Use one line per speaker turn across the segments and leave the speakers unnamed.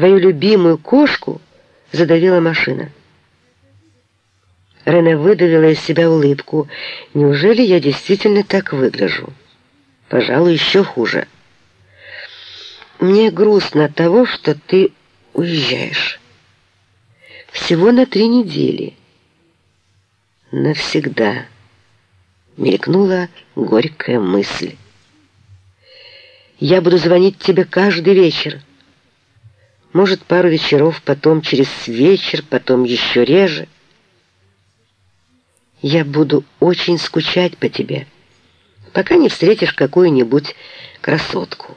Твою любимую кошку задавила машина. Рене выдавила из себя улыбку. Неужели я действительно так выгляжу? Пожалуй, еще хуже. Мне грустно от того, что ты уезжаешь. Всего на три недели. Навсегда. Мелькнула горькая мысль. Я буду звонить тебе каждый вечер. Может, пару вечеров, потом через вечер, потом еще реже. Я буду очень скучать по тебе, пока не встретишь какую-нибудь красотку.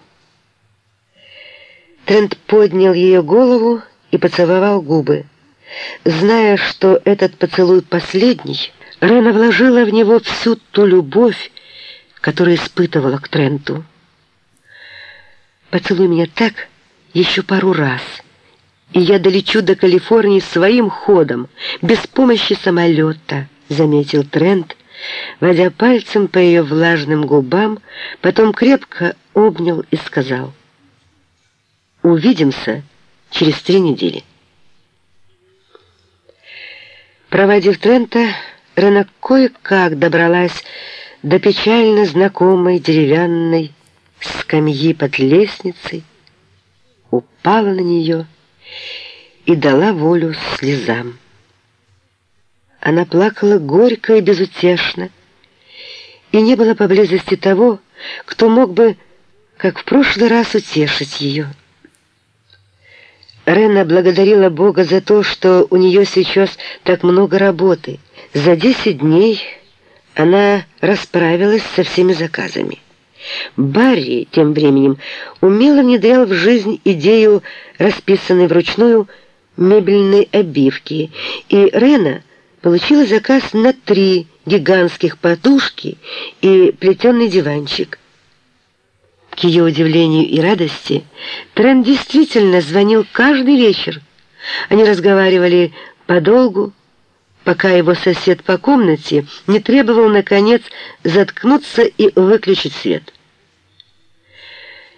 Трент поднял ее голову и поцеловал губы. Зная, что этот поцелуй последний, Рена вложила в него всю ту любовь, которую испытывала к Тренту. «Поцелуй меня так еще пару раз, и я долечу до Калифорнии своим ходом, без помощи самолета», — заметил Трент, водя пальцем по ее влажным губам, потом крепко обнял и сказал — Увидимся через три недели. Проводив Трента, Рена кое-как добралась до печально знакомой деревянной скамьи под лестницей, упала на нее и дала волю слезам. Она плакала горько и безутешно, и не было поблизости того, кто мог бы, как в прошлый раз, утешить ее. Рена благодарила Бога за то, что у нее сейчас так много работы. За 10 дней она расправилась со всеми заказами. Барри тем временем умело внедрял в жизнь идею, расписанной вручную мебельной обивки, и Рена получила заказ на три гигантских подушки и плетеный диванчик. К ее удивлению и радости, Трен действительно звонил каждый вечер. Они разговаривали подолгу, пока его сосед по комнате не требовал, наконец, заткнуться и выключить свет.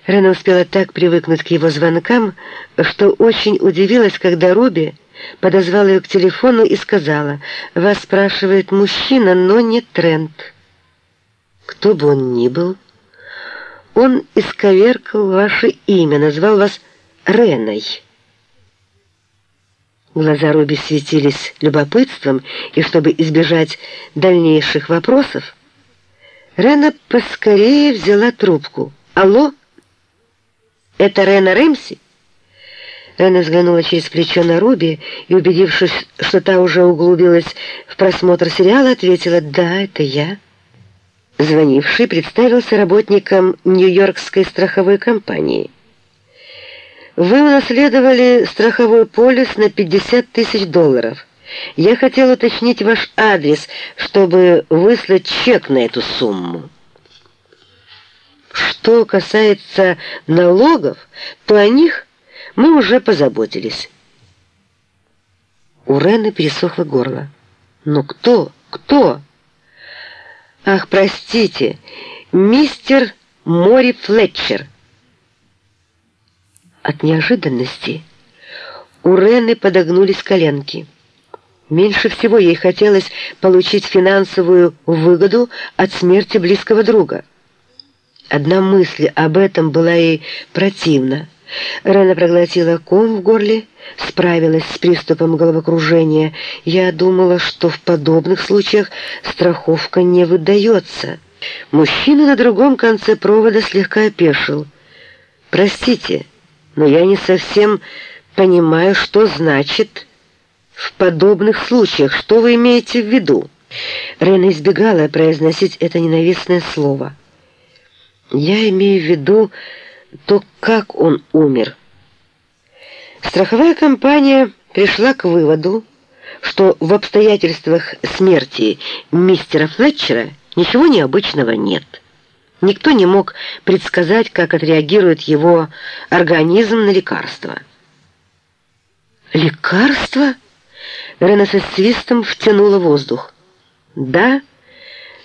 Рена успела так привыкнуть к его звонкам, что очень удивилась, когда Руби подозвала ее к телефону и сказала, «Вас спрашивает мужчина, но не Трент». Кто бы он ни был, он исковеркал ваше имя, назвал вас Реной. Глаза Руби светились любопытством, и чтобы избежать дальнейших вопросов, Рена поскорее взяла трубку. «Алло? Это Рена Рэмси?» Рена взглянула через плечо на Руби и, убедившись, что та уже углубилась в просмотр сериала, ответила «Да, это я». Звонивший представился работником Нью-Йоркской страховой компании. Вы унаследовали страховой полис на 50 тысяч долларов. Я хотел уточнить ваш адрес, чтобы выслать чек на эту сумму. Что касается налогов, то о них мы уже позаботились. У Рены пересохло горло. Но кто? Кто? «Ах, простите, мистер Мори Флетчер». От неожиданности у Рены подогнулись коленки. Меньше всего ей хотелось получить финансовую выгоду от смерти близкого друга. Одна мысль об этом была ей противна. Рена проглотила ком в горле, справилась с приступом головокружения. Я думала, что в подобных случаях страховка не выдается. Мужчина на другом конце провода слегка опешил. «Простите, но я не совсем понимаю, что значит «в подобных случаях». Что вы имеете в виду?» Рена избегала произносить это ненавистное слово. «Я имею в виду...» то как он умер. Страховая компания пришла к выводу, что в обстоятельствах смерти мистера Флетчера ничего необычного нет. Никто не мог предсказать, как отреагирует его организм на лекарства. «Лекарство?» Рена со свистом втянула воздух. «Да,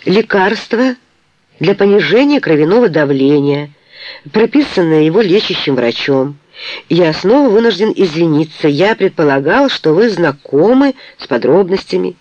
лекарство для понижения кровяного давления» прописанное его лечащим врачом, Я снова вынужден извиниться. Я предполагал, что вы знакомы с подробностями.